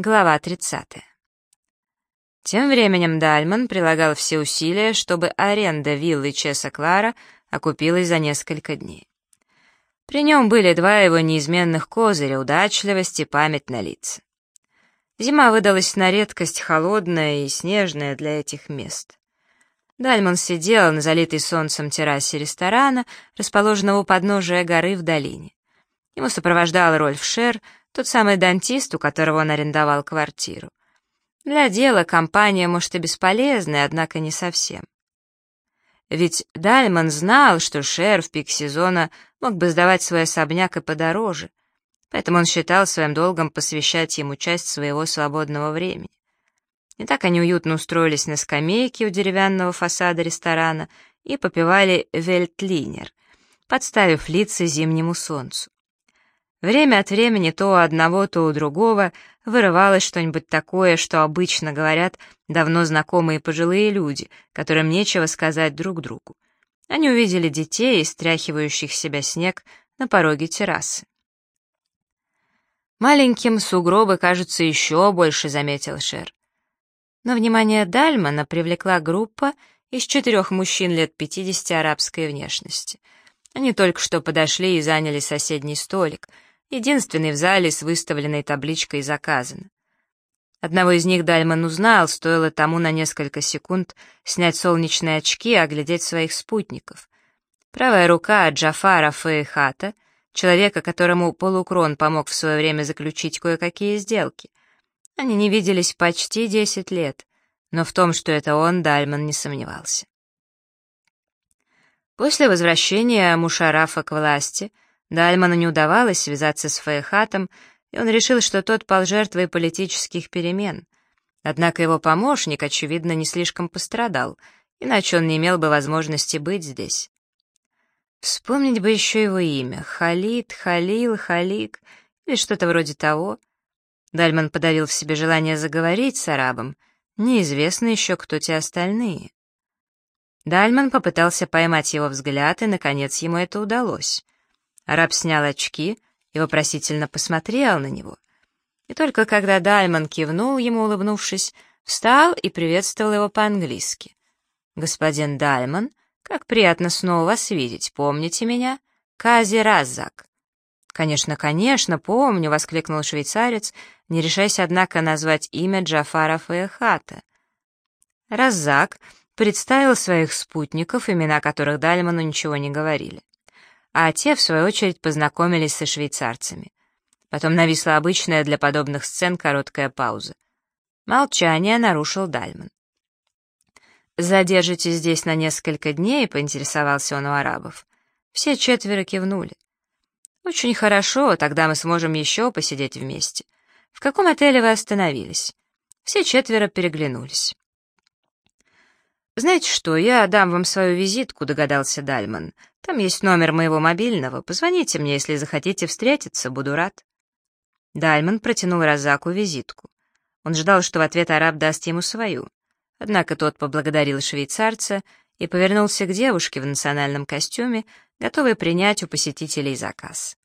Глава 30. Тем временем Дальман прилагал все усилия, чтобы аренда виллы Чеса Клара окупилась за несколько дней. При нем были два его неизменных козыря — удачливость и память на лица. Зима выдалась на редкость холодная и снежная для этих мест. Дальман сидел на залитой солнцем террасе ресторана, расположенного у подножия горы в долине. Ему сопровождал Рольф Шер — тот самый дантист, у которого он арендовал квартиру. Для дела компания, может, и бесполезная, однако не совсем. Ведь Дальман знал, что Шер в пик сезона мог бы сдавать свой особняк и подороже, поэтому он считал своим долгом посвящать ему часть своего свободного времени. И так они уютно устроились на скамейке у деревянного фасада ресторана и попивали вельтлинер, подставив лица зимнему солнцу. Время от времени то у одного, то у другого вырывалось что-нибудь такое, что обычно говорят давно знакомые пожилые люди, которым нечего сказать друг другу. Они увидели детей, стряхивающих себя снег на пороге террасы. Маленьким сугробы кажутся еще больше, заметил Шер. Но внимание Дальмана привлекла группа из четырех мужчин лет 50 арабской внешности. Они только что подошли и заняли соседний столик — единственный в зале с выставленной табличкой «Заказано». Одного из них Дальман узнал, стоило тому на несколько секунд снять солнечные очки и оглядеть своих спутников. Правая рука Джафара Фейхата, человека, которому полукрон помог в свое время заключить кое-какие сделки. Они не виделись почти десять лет, но в том, что это он, Дальман не сомневался. После возвращения Мушарафа к власти — Дальману не удавалось связаться с Фейхатом, и он решил, что тот пал жертвой политических перемен. Однако его помощник, очевидно, не слишком пострадал, иначе он не имел бы возможности быть здесь. Вспомнить бы еще его имя — Халид, Халил, Халик или что-то вроде того. Дальман подавил в себе желание заговорить с арабом. Неизвестно еще, кто те остальные. Дальман попытался поймать его взгляд, и, наконец, ему это удалось — Араб снял очки и вопросительно посмотрел на него. И только когда Дальман кивнул ему, улыбнувшись, встал и приветствовал его по-английски. «Господин Дальман, как приятно снова вас видеть. Помните меня? Кази Раззак». «Конечно, конечно, помню», — воскликнул швейцарец, не решаясь, однако, назвать имя Джафара Фаехата. Раззак представил своих спутников, имена которых Дальману ничего не говорили а те, в свою очередь, познакомились со швейцарцами. Потом нависла обычная для подобных сцен короткая пауза. Молчание нарушил Дальман. «Задержитесь здесь на несколько дней», — поинтересовался он у арабов. Все четверо кивнули. «Очень хорошо, тогда мы сможем еще посидеть вместе. В каком отеле вы остановились?» Все четверо переглянулись. «Знаете что, я дам вам свою визитку», — догадался Дальман. «Там есть номер моего мобильного. Позвоните мне, если захотите встретиться, буду рад». Дальман протянул Розаку визитку. Он ждал, что в ответ араб даст ему свою. Однако тот поблагодарил швейцарца и повернулся к девушке в национальном костюме, готовой принять у посетителей заказ.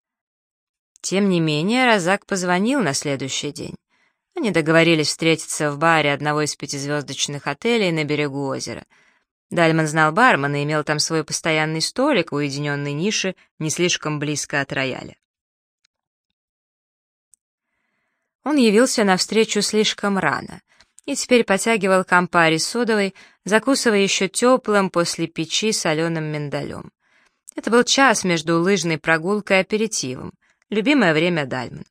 Тем не менее, Розак позвонил на следующий день. Они договорились встретиться в баре одного из пятизвездочных отелей на берегу озера. Дальман знал бармена и имел там свой постоянный столик в уединенной нише, не слишком близко от рояля. Он явился навстречу слишком рано и теперь потягивал компари содовой, закусывая еще теплым после печи соленым миндалем. Это был час между лыжной прогулкой и аперитивом, любимое время Дальмана.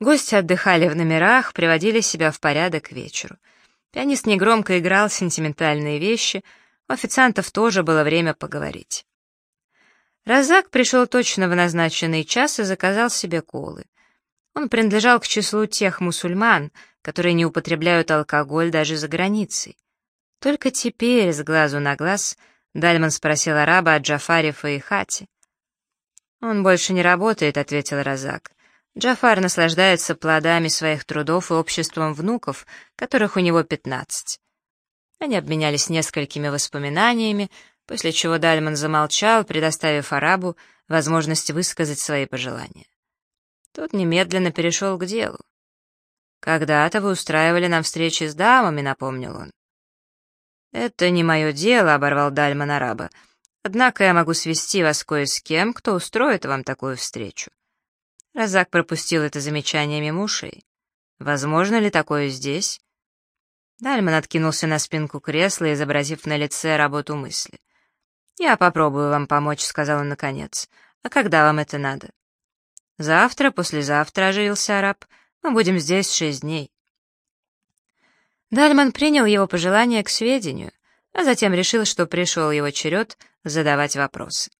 Гости отдыхали в номерах, приводили себя в порядок к вечеру. Пианист негромко играл сентиментальные вещи, у официантов тоже было время поговорить. Разак пришел точно в назначенный час и заказал себе колы. Он принадлежал к числу тех мусульман, которые не употребляют алкоголь даже за границей. Только теперь, с глазу на глаз, Дальман спросил араба о Джафаре Фаихате. «Он больше не работает», — ответил Разак. Джафар наслаждается плодами своих трудов и обществом внуков, которых у него пятнадцать. Они обменялись несколькими воспоминаниями, после чего Дальман замолчал, предоставив арабу возможность высказать свои пожелания. Тот немедленно перешел к делу. «Когда-то вы устраивали нам встречи с дамами», — напомнил он. «Это не мое дело», — оборвал Дальман араба. «Однако я могу свести вас кое с кем, кто устроит вам такую встречу». Разак пропустил это замечание мимо ушей. «Возможно ли такое здесь?» Дальман откинулся на спинку кресла, изобразив на лице работу мысли. «Я попробую вам помочь», — сказал он наконец. «А когда вам это надо?» «Завтра, послезавтра», — оживился араб. «Мы будем здесь шесть дней». Дальман принял его пожелание к сведению, а затем решил, что пришел его черед задавать вопросы.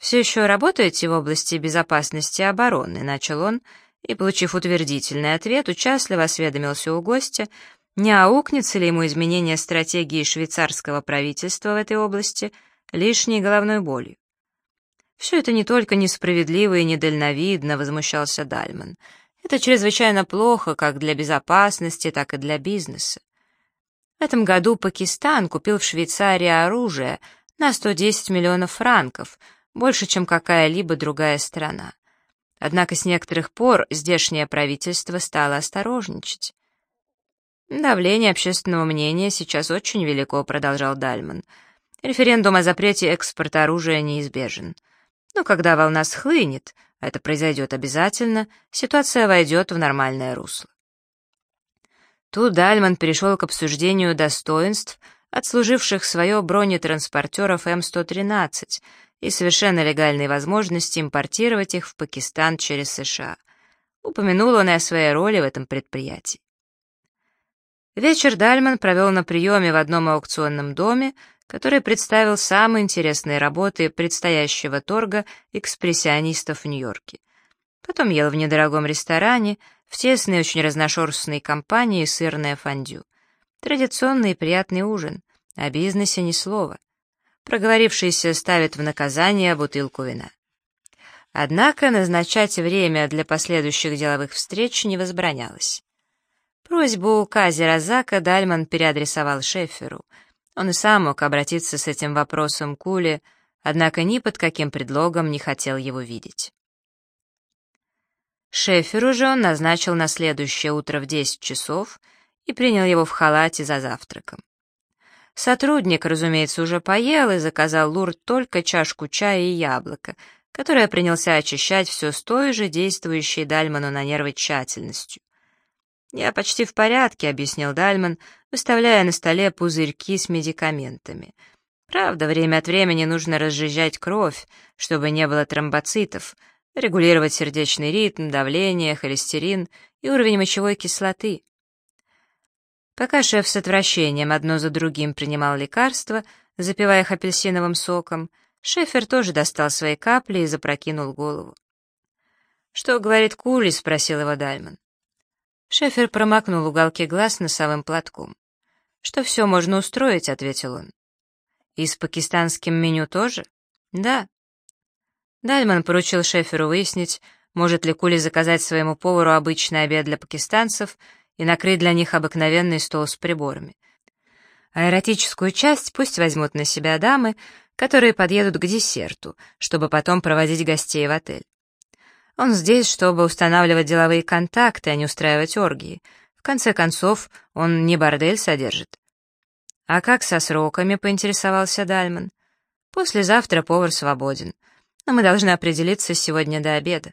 «Все еще работаете в области безопасности и обороны?» — начал он, и, получив утвердительный ответ, участливо осведомился у гостя, не аукнется ли ему изменение стратегии швейцарского правительства в этой области лишней головной болью. «Все это не только несправедливо и недальновидно», — возмущался Дальман — это чрезвычайно плохо как для безопасности, так и для бизнеса. В этом году Пакистан купил в Швейцарии оружие на 110 миллионов франков, больше, чем какая-либо другая страна. Однако с некоторых пор здешнее правительство стало осторожничать. «Давление общественного мнения сейчас очень велико», — продолжал Дальман. «Референдум о запрете экспорта оружия неизбежен. Но когда волна схлынет, это произойдет обязательно, ситуация войдет в нормальное русло. Тут Дальман перешел к обсуждению достоинств, отслуживших свое бронетранспортеров М-113 и совершенно легальной возможности импортировать их в Пакистан через США. Упомянул он и о своей роли в этом предприятии. Вечер Дальман провел на приеме в одном аукционном доме, который представил самые интересные работы предстоящего торга экспрессионистов в Нью-Йорке. Потом ел в недорогом ресторане, в тесной, очень разношерстной компании сырное фондю. Традиционный и приятный ужин, о бизнесе ни слова. Проговорившийся ставит в наказание бутылку вина. Однако назначать время для последующих деловых встреч не возбранялось. Просьбу Кази Розака Дальман переадресовал Шеферу — он и сам мог обратиться с этим вопросом к Уле, однако ни под каким предлогом не хотел его видеть. Шеферу же он назначил на следующее утро в 10 часов и принял его в халате за завтраком. Сотрудник, разумеется, уже поел и заказал Лурд только чашку чая и яблоко, которое принялся очищать все с той же действующей Дальману на нервы тщательностью. «Я почти в порядке», — объяснил Дальман, выставляя на столе пузырьки с медикаментами. «Правда, время от времени нужно разжижать кровь, чтобы не было тромбоцитов, регулировать сердечный ритм, давление, холестерин и уровень мочевой кислоты». Пока шеф с отвращением одно за другим принимал лекарства, запивая их апельсиновым соком, Шефер тоже достал свои капли и запрокинул голову. «Что говорит Кули?» — спросил его Дальман. Шефер промокнул уголки глаз носовым платком. «Что все можно устроить», — ответил он. «И с пакистанским меню тоже?» «Да». Дальман поручил Шеферу выяснить, может ли Кули заказать своему повару обычный обед для пакистанцев и накрыть для них обыкновенный стол с приборами. А эротическую часть пусть возьмут на себя дамы, которые подъедут к десерту, чтобы потом проводить гостей в отель. Он здесь, чтобы устанавливать деловые контакты, а не устраивать оргии. В конце концов, он не бордель содержит. «А как со сроками?» — поинтересовался Дальман. «Послезавтра повар свободен, но мы должны определиться сегодня до обеда».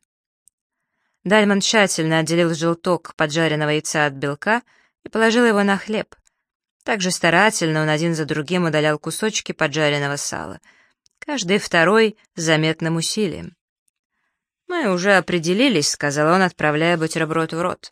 Дальман тщательно отделил желток поджаренного яйца от белка и положил его на хлеб. Также старательно он один за другим удалял кусочки поджаренного сала. Каждый второй с заметным усилием. «Мы уже определились», — сказал он, отправляя бутерброд в рот.